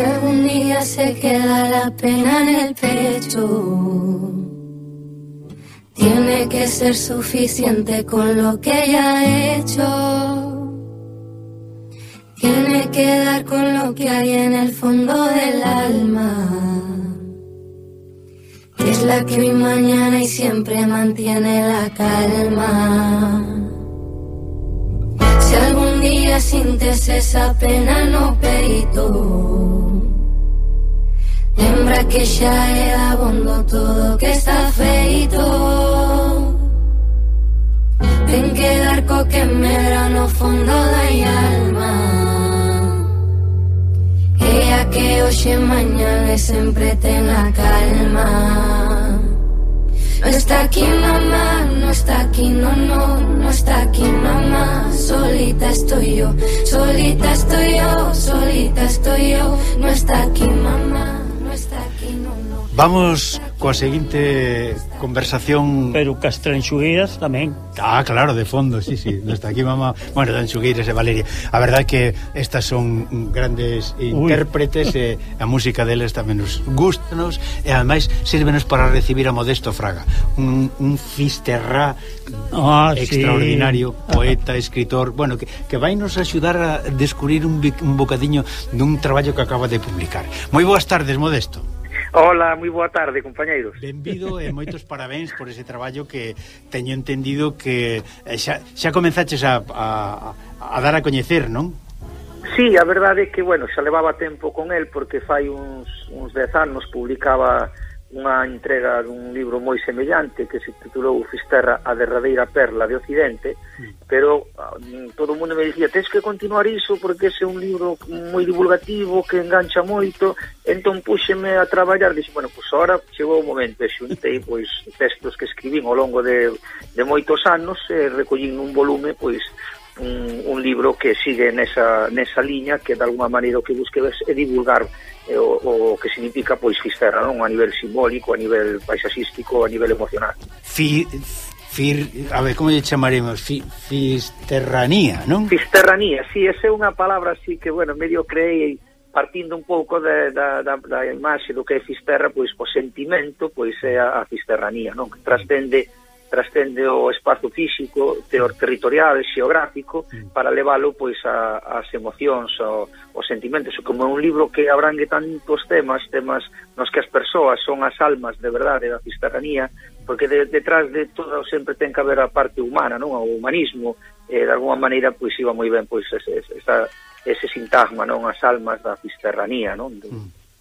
Si algún día se queda la pena en el pecho, tiene que ser suficiente con lo que ella ha hecho. Tiene que dar con lo que hay en el fondo del alma. Es la que hoy, mañana y siempre mantiene la calma. Si algún día sientes esa pena no peito Lembra que xa é abondo todo que está feito. Ten que dar co que medra no fondo da alma. E a que hoxe mañá sempre ten a calma. No está aquí mamá, no está aquí no, no, no está aquí mamá. Solita estoy yo, solita estoy yo, solita estoy yo. No está aquí mamá. Vamos coa seguinte conversación. Pero cas tranxugueiras tamén. Ah, claro, de fondo, sí, sí está aquí, mamá. Bueno, tranxugueiras e Valeria. A verdad que estas son grandes intérpretes E a música deles tamén nos gustanos E ademais sírvenos para recibir a Modesto Fraga Un, un fisterrá ah, extraordinario sí. Poeta, escritor Bueno, que, que vai nos axudar a descubrir un, un bocadiño dun traballo que acaba de publicar. Moi boas tardes, Modesto. Hola, moi boa tarde, compañeiros. Benvido e moitos parabéns por ese traballo que teño entendido que eh, xa, xa comenzaches a, a, a dar a coñecer, non? Sí, a verdade é que, bueno, xa levaba tempo con el porque fai uns, uns dez anos publicaba unha entrega dun libro moi semellante que se titulou Fisterra a derradeira perla de Occidente mm. pero ah, mm, todo o mundo me dicía tens que continuar iso porque ese é un libro moi divulgativo que engancha moito entón puxeme a traballar dixo, bueno, pois ahora chegou o momento e xuntei pois textos que escribín ao longo de, de moitos anos e recollín un volume pois un, un libro que sigue nesa, nesa liña que de alguma maneira o que busque é divulgar eh, o, o que significa pois Fisterra non a nivel simbólico, a nivel paisaxístico, a nivel emocional. Fi, fir, a ver, como lle chamaremos? Fi, fisterranía, non? Fisterranía, si, sí, esa é unha palabra así que, bueno, medio creei partindo un pouco de, da, da, da imaxe do que é Fisterra, pois o sentimento, pois é a, a fisterranía, non? Que trascende trascende o espazo físico, teor territorial, xeográfico, mm. para leválo pois a, as emocións, ao, os sentimentos, como é un libro que abrangue tantos temas, temas nos que as persoas son as almas de verdade da cisterranía, porque de, detrás de todo sempre ten que haber a parte humana, non? O humanismo, eh, de alguma maneira pois iba moi ben pois ese, esa, ese sintagma, non? As almas da cisterranía, non? Mm. De,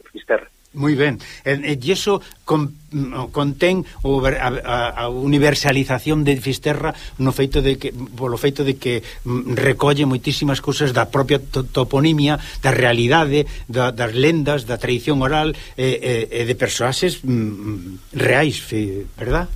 de Fisterra. Moi ben. E, e iso con, mm, contén o, a, a universalización de Fisterra no feito de que polo feito de que mm, recolle moitísimas cousas da propia to, toponimia, da realidade, da, das lendas, da tradición oral e, e, e de persoaxes mm, mm reais, verdad?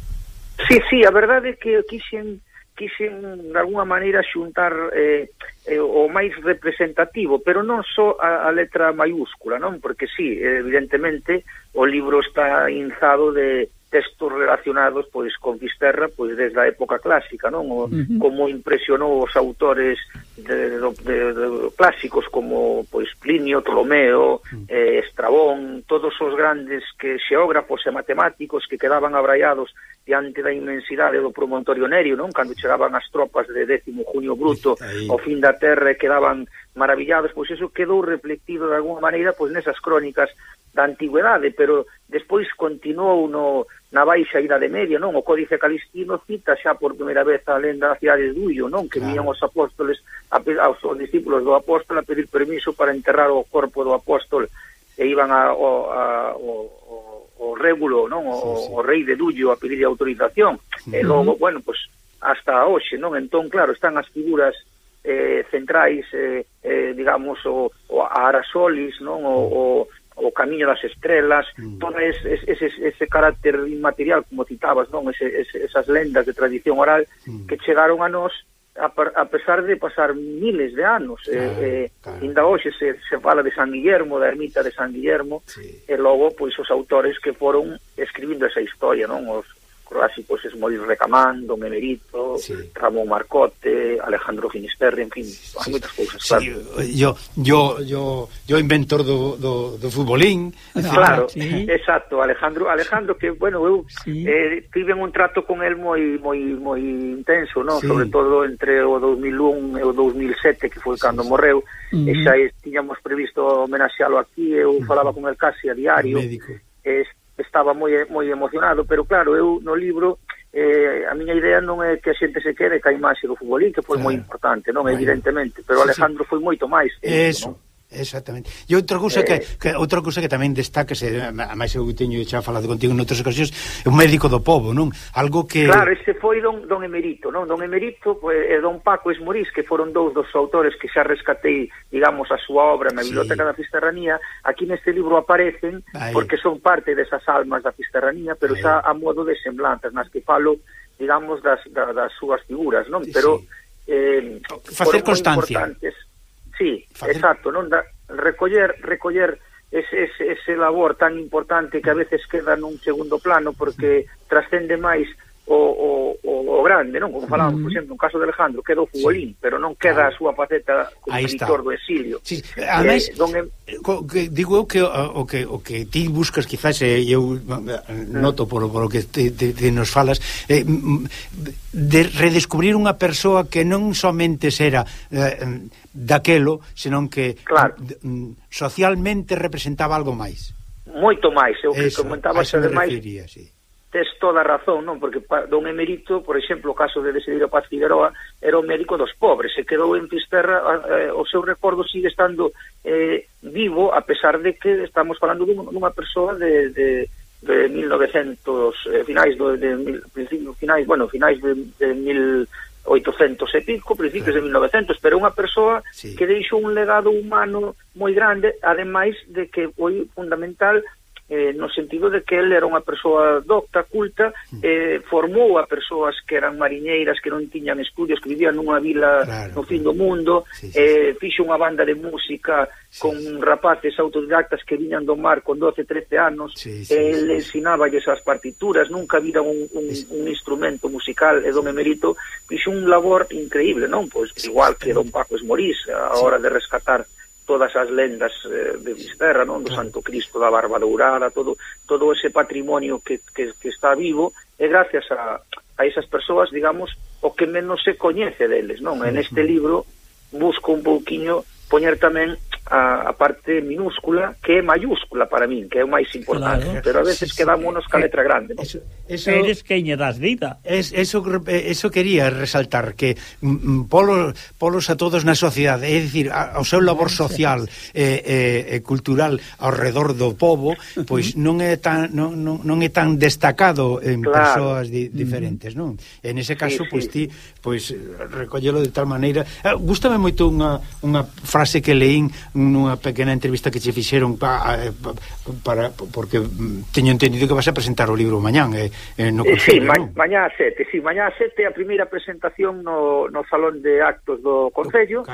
Sí, sí, a verdade é que quixen quixen de alguna maneira xuntar eh, eh, o máis representativo, pero non só a, a letra maiúscula, non? Porque sí, evidentemente, o libro está inzado de textos relacionados pois con Fisterra pois desde a época clásica, non? O, uh -huh. como impresionou os autores de, de, de, de clásicos como pois Plinio, Ptolomeo, uh -huh. eh, Estrabón, todos os grandes que xeógrafos e matemáticos que quedaban abraiados diante da inmensidade do promontorio Nerio, non? Cando chegaban as tropas de décimo junio bruto ao fin da terra e quedaban maravillados, pois eso quedou reflectido de alguma maneira pois nesas crónicas da antigüedade, pero despois continuou no, na baixa idade media, non? O Códice Calistino cita xa por primeira vez a lenda da cidade de Duyo, non? Que claro. vían os apóstoles, a, aos, aos discípulos do apóstol a pedir permiso para enterrar o corpo do apóstol e iban a, o, a, o, o, o régulo, non? O, sí, sí. o rei de Duyo a pedir autorización. Uh -huh. E logo, bueno, pues, hasta hoxe, non? Entón, claro, están as figuras eh, centrais, eh, eh, digamos, o, o Arasolis, non? O, o o camiño das estrelas, mm. todo ese, ese, ese carácter inmaterial, como citabas, non ese, ese, esas lendas de tradición oral mm. que chegaron a nós a, a pesar de pasar miles de anos. Eh, claro, eh, claro. Ainda hoxe se, se fala de San Guillermo, da ermita de San Guillermo, sí. e logo, pois, os autores que foron escribindo esa historia, non? Os, así pois es Moris Recamán, Don Emerito, sí. Ramón Marcote, Alejandro Finisterre, en fin, sí, hai moitas cousas, sí, claro. Yo, yo, yo, yo inventor do, do, do futbolín. Ah, claro, sí. exacto, Alejandro, Alejandro que, bueno, eu sí. eh, tive un trato con el moi moi moi intenso, no? sí. sobre todo entre o 2001 e o 2007, que foi cando sí, sí. morreu, mm -hmm. e xa tiñamos previsto homenaxealo aquí, eu falaba con el casi a diario, médico. Este, estaba moi moi emocionado, pero claro, eu no libro eh, a miña idea non é que a xente se quede ca imaxe do futbolín, que foi claro. moi importante, non, bueno. evidentemente, pero sí, Alejandro sí. foi moito máis. Eso. Non? Exactamente. E outra cousa eh, que, que outra cousa que tamén destaca se a máis eu teño xa falado contigo en outras ocasións, é un médico do povo, non? Algo que Claro, ese foi don don Emerito, non? Don Emerito pues, e don Paco Esmorís, que foron dous dos autores que xa rescatei, digamos, a súa obra na sí. Biblioteca da Fisterranía, aquí neste libro aparecen Aí. porque son parte desas almas da Fisterranía, pero Aí. xa a modo de semblanzas nas que falo, digamos, das, das, das súas figuras, non? Pero sí. eh, facer constancia. Importantes Sí, facer... exacto, non da, recoller recoller ese, ese, ese labor tan importante que a veces queda nun segundo plano porque trascende máis o, o, o grande, non? Como falábamos, por exemplo, no caso de Alejandro, queda o futbolín, sí. pero non queda claro. a súa faceta como editor do exilio. Sí. Además, eh, donde... Eh, co, que, digo eu que o, que o que ti buscas quizás eh, eu noto polo, polo que te, te, te nos falas eh, de redescubrir unha persoa que non somente era eh, daquelo, senón que claro. socialmente representaba algo máis moito máis, eu que Eso, comentaba xa demais refería, sí tes toda a razón, non? Porque pa, don Emerito, por exemplo, o caso de Desiderio Paz Figueroa, era o médico dos pobres, se quedou en Fisterra, eh, o seu recordo sigue estando eh, vivo, a pesar de que estamos falando dun, dunha persoa de, de, de 1900, eh, finais do, de, principio, finais, bueno, finais de, de 1800 e pico, principios claro. de 1900, pero unha persoa sí. que deixou un legado humano moi grande, ademais de que foi fundamental eh, no sentido de que ele era unha persoa docta, culta, eh, formou a persoas que eran mariñeiras, que non tiñan estudios, que vivían nunha vila claro, no fin do mundo, sí, sí, eh, fixo unha banda de música sí, con rapaces autodidactas que viñan do mar con 12, 13 anos, sí, sí, eh, le ensinaba as partituras, nunca vira un, un, un instrumento musical, e do Memerito, fixo un labor increíble, non? Pois igual que Don Paco Esmorís, a hora de rescatar todas as lendas eh, de Visterra, non? Do Santo Cristo, da Barba Dourada, todo todo ese patrimonio que, que, que está vivo é gracias a, a esas persoas, digamos, o que menos se coñece deles, non? En este libro busco un pouquiño poñer tamén a, a parte minúscula que é mayúscula para min, que é o máis importante, claro. pero a veces quedámonos ca letra grande. Eso, eso, Eres queñe das vida. Es, eso, eso quería resaltar, que mm, mm, polos, polos a todos na sociedade, é dicir, ao seu labor social e eh, eh, cultural ao redor do povo, pois non é tan, non, non, non é tan destacado en claro. persoas di, diferentes, non? En ese caso, sí, pois sí. ti, pois recollelo de tal maneira... Ah, gústame moito unha, unha frase que leín nunha pequena entrevista que che fixeron pa, eh, pa, para porque mm, teño entendido que vas a presentar o libro mañán eh, eh, no Concello, sí, ma non? mañá a sete, sí, mañá a sete a primeira presentación no, no Salón de Actos do Concello oh,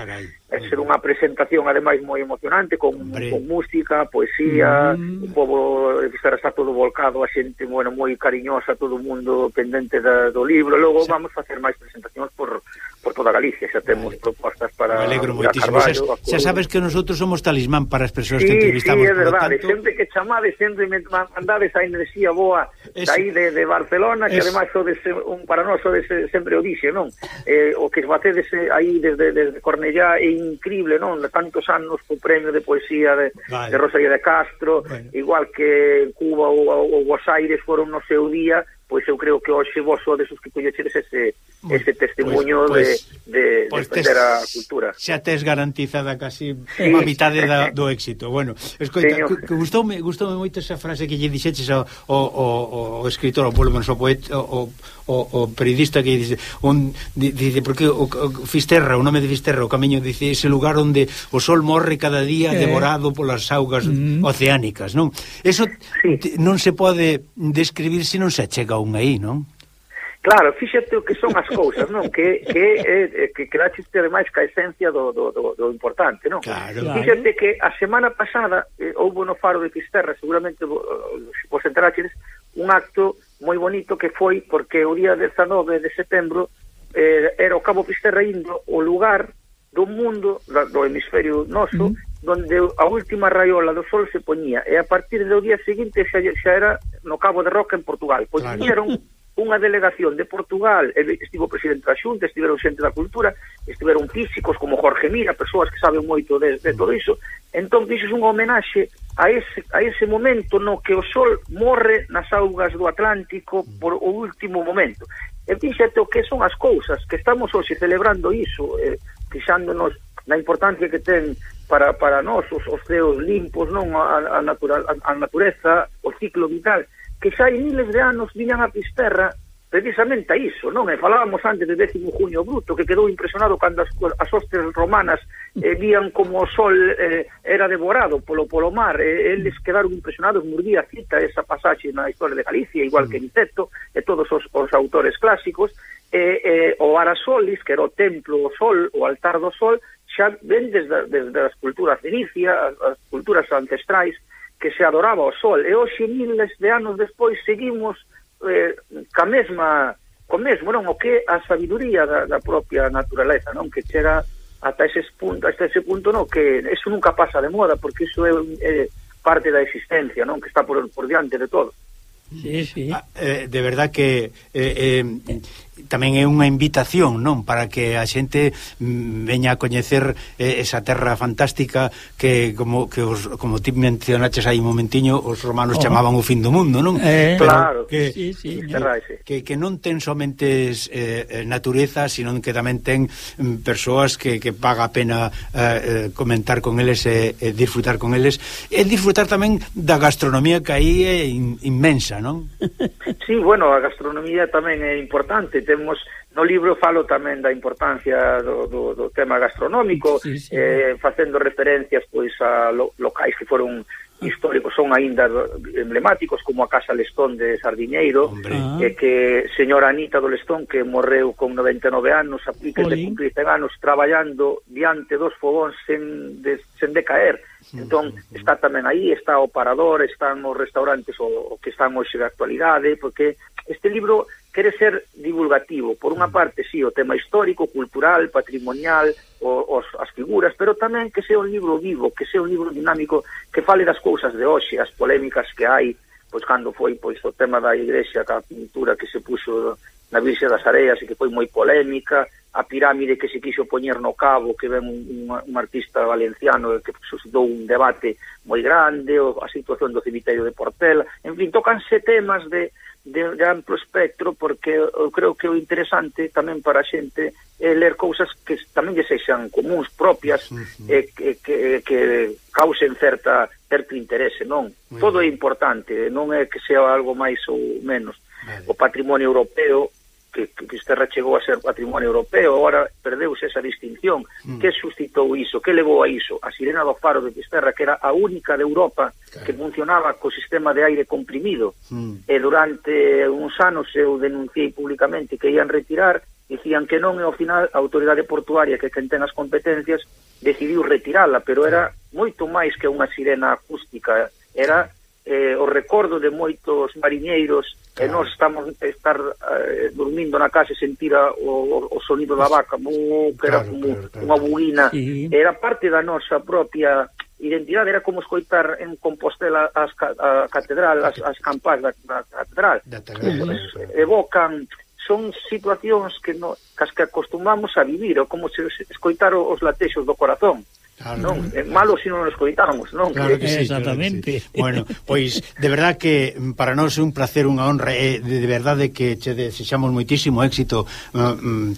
é oh. ser unha presentación ademais moi emocionante con, Hombre. con música, poesía, mm. o pobo estará está todo volcado, a xente bueno, moi cariñosa, todo o mundo pendente da, do libro. Logo sí. vamos facer máis presentacións por por toda Galicia, xa temos vale. propostas para Me alegro moitísimo. Carballo, xa, xa sabes que nosotros somos talismán para as persoas sí, que entrevistamos. Sí, é verdade, tanto... sempre que chamades, sempre mandades a enerxía boa es... aí de, de Barcelona, es... que ademais sodes un para nós sodes sempre o dixe, non? Eh, o que batedes eh, aí desde, desde Cornellá é increíble, non? De tantos anos co premio de poesía de, vale. de Rosalía de Castro, bueno. igual que Cuba ou, ou Buenos Aires foron no seu día, pois eu creo que hoxe vos sodes os que collechedes ese ese testemunho pois, de, de, pois de tes, a cultura. Xa tes garantizada casi sí. unha mitade da, do éxito. Bueno, escoita, Señor. que, que gustoume, gustoume moito esa frase que lle dixeches ao, ao, ao, ao escritor, ao polo menos ao poeta, ao, ao, ao periodista que dice, un, dice porque o, o Fisterra, o nome de Fisterra, o camiño, dice, ese lugar onde o sol morre cada día eh. devorado polas augas mm. oceánicas, non? Eso sí. non se pode describir se non se achega un aí, non? Claro, fíxate o que son as cousas, non? Que que eh, que quedaches ter máis ca esencia do, do, do, do importante, non? Claro, fíxate claro. que a semana pasada eh, houve no Faro de Fisterra, seguramente vos, eh, vos enteraches, un acto moi bonito que foi porque o día 19 de setembro eh, era o Cabo Fisterra Indo o lugar do mundo, da, do hemisferio noso, uh -huh. donde a última raiola do sol se poñía. E a partir do día seguinte xa, xa era no Cabo de Roca en Portugal. Pois claro. unha delegación de Portugal, estivo presidente da Xunta, estiveron xente da cultura, estiveron físicos como Jorge Mira, persoas que saben moito de, de todo iso. Entón, iso é unha homenaxe a ese, a ese momento no que o sol morre nas augas do Atlántico por o último momento. E fíxate o que son as cousas, que estamos hoxe celebrando iso, eh, fixándonos na importancia que ten para, para nós os, os ceos limpos, non a, a, natural, a, a natureza, o ciclo vital, que xa hai miles de anos viñan a Pisterra precisamente a iso, non? E falábamos antes de décimo junio bruto, que quedou impresionado cando as, as hostes romanas eh, vían como o sol eh, era devorado polo polo mar, e eh, eles quedaron impresionados, mordía cita esa pasaxe na historia de Galicia, igual que Niceto, e todos os, os autores clásicos, e, e o Arasolis, que era o templo, do sol, o altar do sol, xa ven desde, desde as culturas de Inicia, as, as culturas ancestrais, que se adoraba o sol e hoxe miles de anos despois seguimos eh, ca mesma co mesmo, non? O que a sabiduría da, da propia naturaleza, non? Que chega ata ese punto, hasta ese punto, non? Que eso nunca pasa de moda, porque iso é é parte da existencia, non? Que está por, por diante de todo. Sí, sí. Ah, eh, de verdad que eh, eh, tamén é unha invitación, non, para que a xente mm, veña a coñecer eh, esa terra fantástica que como que os como ti mencionaches aí un momentiño, os romanos oh. chamaban o fin do mundo, non? Eh, Pero claro, que, sí, sí, que, que, que non ten somente eh, eh, natureza, sino que tamén ten mm, persoas que, que paga a pena eh, eh comentar con eles e eh, disfrutar con eles, e disfrutar tamén da gastronomía que aí é in, inmensa, non? Sí, bueno, a gastronomía tamén é importante temos no libro falo tamén da importancia do, do, do tema gastronómico, sí, sí, sí. eh, facendo referencias pois a lo, locais que foron históricos son aínda emblemáticos como a Casa Lestón de Sardiñeiro ah. e eh, que señora Anita do Lestón que morreu con 99 anos a piques de cumplir 100 anos traballando diante dos fogóns sen, de, sen decaer. Entón está tamén aí está o Parador, están os restaurantes o, o que están hoxe de actualidade porque este libro quere ser divulgativo, por unha mm. parte, sí, o tema histórico, cultural, patrimonial, o, os, as figuras, pero tamén que sea un libro vivo, que sea un libro dinámico, que fale das cousas de hoxe, as polémicas que hai, pois cando foi pois o tema da igrexa, a pintura que se puxo na Virxe das Areas e que foi moi polémica, a pirámide que se quixo poñer no cabo, que ven un, un, un artista valenciano que suscitou un debate moi grande, o, a situación do cemiterio de Portela, en fin, tocanse temas de, de, de amplo espectro porque eu creo que o interesante tamén para a xente é ler cousas que tamén lle sexan comuns propias sí, sí. e que, que, que causen certa certo interese, non? Muy Todo bien. é importante, non é que sea algo máis ou menos. Vale. O patrimonio europeo que, que Fisterra chegou a ser patrimonio europeo, agora perdeuse esa distinción. Mm. Que suscitou iso? Que levou a iso? A sirena do faro de Fisterra, que era a única de Europa claro. que funcionaba co sistema de aire comprimido. Mm. E durante uns anos eu denunciei públicamente que ian retirar, dicían que non, e ao final a autoridade portuaria, que quen ten as competencias, decidiu retirala, pero era moito máis que unha sirena acústica, era eh, o recordo de moitos mariñeiros claro. e nós estamos estar eh, dormindo na casa e sentir a, o, o sonido da vaca mu, que era claro, como claro, claro. unha buguina sí. era parte da nosa propia identidade era como escoitar en Compostela as, a catedral, as, as campas da, da catedral. Da evocan son situacións que no, cas que acostumamos a vivir, ou como se escoitar os latexos do corazón. Claro, non, é malo se non nos coitamos, non? Claro que, que sí, exactamente. Claro que sí. Bueno, pois de verdad que mm, para nós é un placer, unha honra, e de verdade que che desexamos moitísimo éxito um,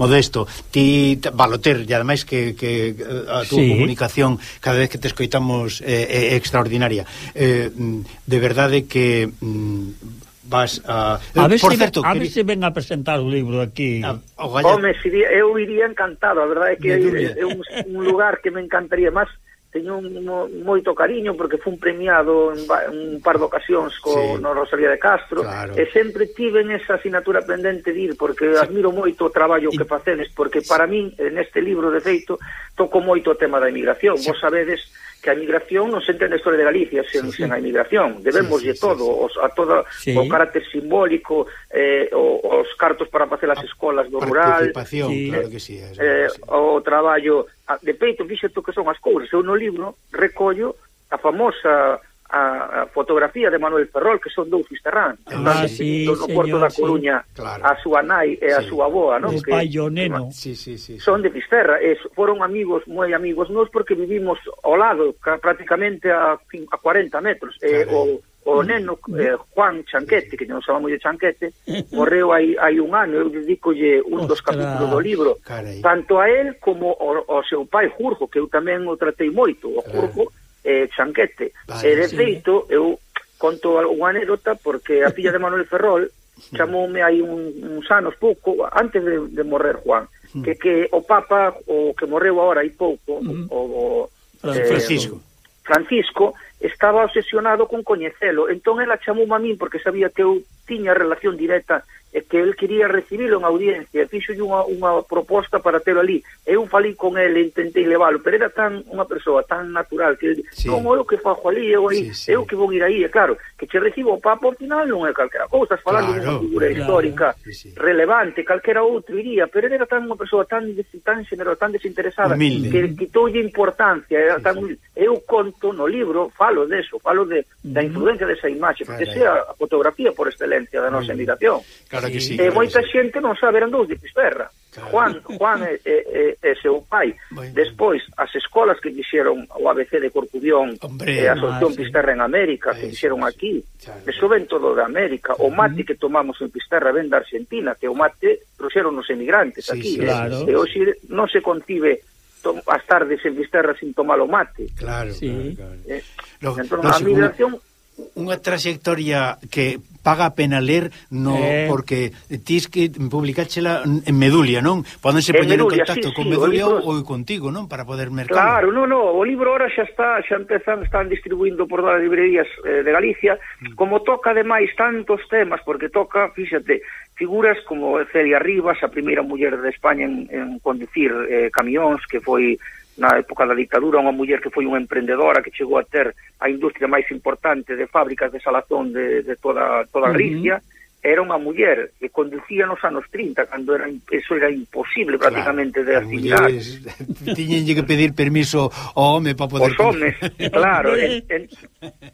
modesto. Ti Baloter, e ademais que, que eh, a túa sí. comunicación cada vez que te escoitamos é, é extraordinaria. Eh, de verdade que mm, vas a... A ver, eh, por se, certo, a ver se ven a presentar o libro aquí. Ah, a, o Home, iría, eu iría encantado, a verdade é que é, é un, un lugar que me encantaría máis teño un, mo, moito cariño porque fun premiado en ba, un par de ocasións co sí. no Rosalía de Castro claro. e sempre tive esa asignatura pendente de ir porque sí. admiro moito o traballo y... que facedes porque para min neste libro de feito toco moito o tema da emigración sí. vos sabedes que a migración non se entende a historia de Galicia sen, sí, sí. sen a migración. Debemos sí, sí, todo, sí, sí. Os, a todo sí. o carácter simbólico, eh, o, os cartos para facer as ah, escolas do rural. Sí. claro que sí. Eso, eh, sí. O traballo... Ah, de peito, fixo que son as cousas, Eu no libro recollo a famosa a, a fotografía de Manuel Ferrol, que son dous fisterrán Ah, sí, no señor, Porto da Coruña, sí, claro. a súa nai e a sí. súa boa, non? Que, neno. Sí, sí, sí, sí. Son de Fisterra, e foron amigos, moi amigos nós, porque vivimos ao lado, prácticamente a, a 40 metros. E, o, o mm. neno eh, Juan Chanquete, que non sabamos de Chanquete, morreu hai, hai un ano, eu dedicolle un Ostras, dos capítulos do libro, carai. tanto a él como ao, ao seu pai Jurjo, que eu tamén o tratei moito, o Jurjo, eh, Chanquete. Vale, e de feito, sí. eu conto unha anécdota porque a filla de Manuel Ferrol chamoume hai un, uns anos pouco antes de, de morrer Juan hmm. que que o Papa o que morreu agora hai pouco o, hmm. o eh, Francisco eh, Francisco estaba obsesionado con coñecelo entón ela chamou a min porque sabía que eu tiña relación directa e que el quería recibilo en audiencia, fixo unha, unha proposta para telo ali. Eu falei con el, intentei leválo, pero era tan unha persoa tan natural que ele, sí. non, eu que fajo ali, eu aí, sí, sí. eu que vou ir aí, e claro, que che recibo o papo, ao final non é calquera cousa, estás falando claro, de unha figura claro, histórica, sí, sí. relevante, calquera outro iría, pero era tan unha persoa tan tan xenero, tan desinteresada, Humilde. que quitoulle importancia, era sí, tan sí. eu conto no libro, falo deso, falo de, da influencia desa imaxe, porque sea a fotografía por este presenza da nosa invitación. Claro que sí, e claro moita sí. xente non sabe eran dous de Pisferra. Claro. Juan, Juan e, e, e seu pai. Bueno. Despois, as escolas que quixeron o ABC de Corcubión, e a Asunción sí. Pisterra en América, que quixeron aquí, claro. eso ven todo de América. O mate que tomamos en Pisterra ven da Argentina, que o mate trouxeron os emigrantes sí, aquí. Sí, eh. claro. E hoxe non se contibe as tardes en Visterra sin tomar o mate. Claro, sí. claro, claro. Eh, no, entón, no, a migración unha trayectoria que paga a pena ler no eh... porque tis que publicáchela en Medulia, non? Pódense poñer en contacto sí, con sí, Medulia libro... ou contigo, non? Para poder mercalo. Claro, non, non, o libro ahora xa está, xa empezan, están distribuindo por todas as librerías eh, de Galicia, mm. como toca ademais tantos temas, porque toca, fíxate, figuras como Celia Rivas, a primeira muller de España en, en conducir eh, camións, que foi na época da dictadura, unha muller que foi unha emprendedora que chegou a ter a industria máis importante de fábricas de salazón de, de toda, toda Galicia, uh -huh era unha muller que conducía nos anos 30 cando era eso era imposible prácticamente claro, de asimilar. Tiñenlle que pedir permiso ao home para poder Os homes, claro, en, en,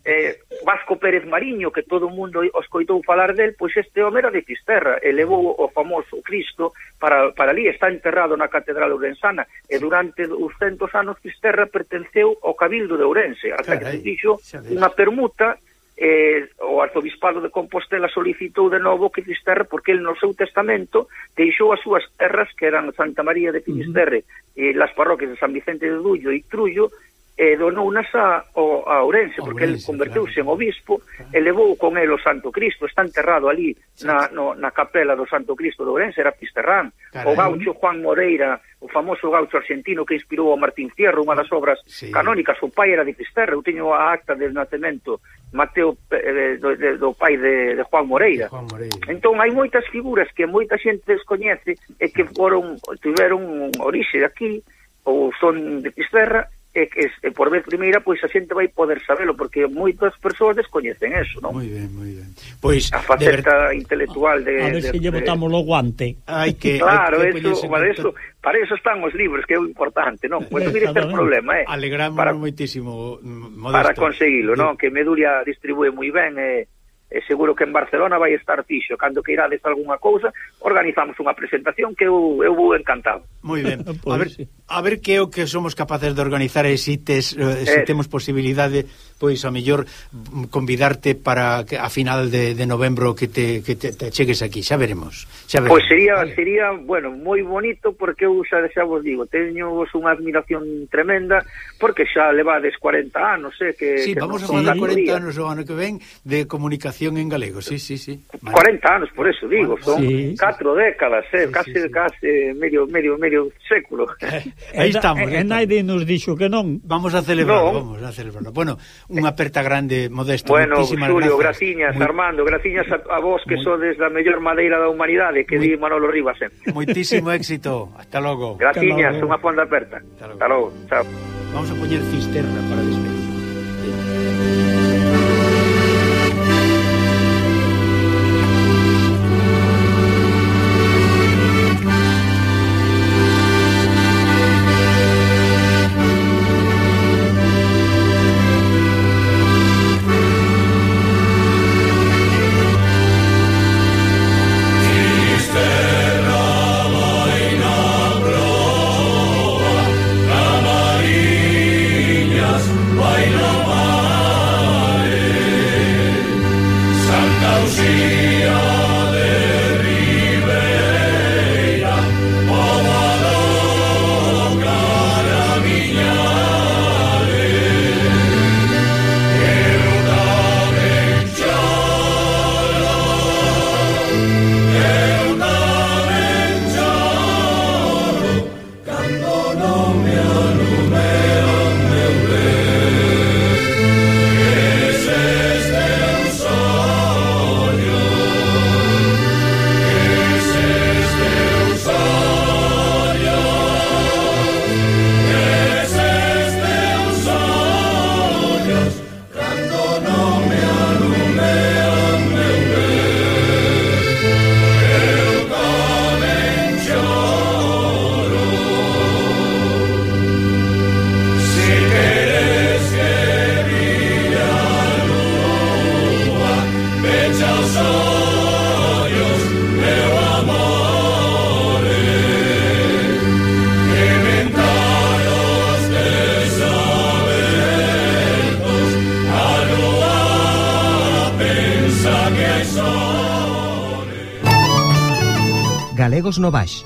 eh, Vasco Pérez Mariño que todo o mundo os coitou falar del, pois este home era de Fisterra, elevou levou o famoso Cristo para para ali, está enterrado na catedral ourensana e durante 200 anos Fisterra pertenceu ao Cabildo de Ourense, hasta Carai, que se dixo unha permuta eh, o arzobispado de Compostela solicitou de novo que Finisterre porque el no seu testamento deixou as súas terras que eran Santa María de Finisterre uh -huh. e las parroquias de San Vicente de Dullo e Trullo e donounas a, o, a Ourense, porque Ourense, ele converteuse claro. en obispo claro. e levou con el o Santo Cristo, está enterrado ali na, no, na capela do Santo Cristo de Ourense, era Pisterrán. Carai. O gaucho Juan Moreira, o famoso gaucho argentino que inspirou a Martín Fierro, unha das obras sí. canónicas, o pai era de Pisterra, eu teño a acta del nacemento Mateo eh, do, de, do pai de, de Juan Moreira. Juan Moreira. Entón hai moitas figuras que moita xente descoñece e que foron tiveron orixe aquí ou son de Pisterra e, e, e por vez primeira pois a xente vai poder sabelo porque moitas persoas descoñecen eso, non? Moi ben, moi ben. Pois a faceta de ver... intelectual de A ver se lle botamos de... o guante. Hai que Claro, hai que eso, para eso, para eso están os libros, que é o importante, non? Pois mire este problema, eh. Alegramos para, moitísimo modesto. Para conseguilo, non? Que Medulia distribúe moi ben eh e seguro que en Barcelona vai estar fixo. Cando que irades algunha cousa, organizamos unha presentación que eu, eu vou encantado. Moi ben. Pois a ver, a ver que é o que somos capaces de organizar e se, tes, eh, se eh. temos posibilidade despois a mellor mm, convidarte para que a final de, de novembro que te, que te, te chegues aquí, xa veremos. Xa veremos. Pois sería vale. sería, bueno, moi bonito porque eu xa, xa vos digo, teño vos unha admiración tremenda porque xa levades 40 anos, eh, que Sí, que vamos a falar 40 día. anos o ano que ven de comunicación en galego. Sí, sí, sí. Vale. 40 anos, por eso digo, son sí, 4 sí. décadas, eh, sí, case sí, sí. case medio medio medio século. Eh, Aí estamos. E, e, en nos dixo que non. Vamos a celebrarlo, no. vamos a celebrarlo. Bueno, unha aperta grande, modesto. Bueno, Julio, graciñas, Muy... Armando, graciñas a, a vos que Muy... sodes da mellor madeira da humanidade que Muy... di Manolo Rivas sempre. Moitísimo éxito, hasta logo. Graciñas, unha fonda aperta. Hasta logo. hasta logo, chao. Vamos a poñer cisterna para despedir. No Baix.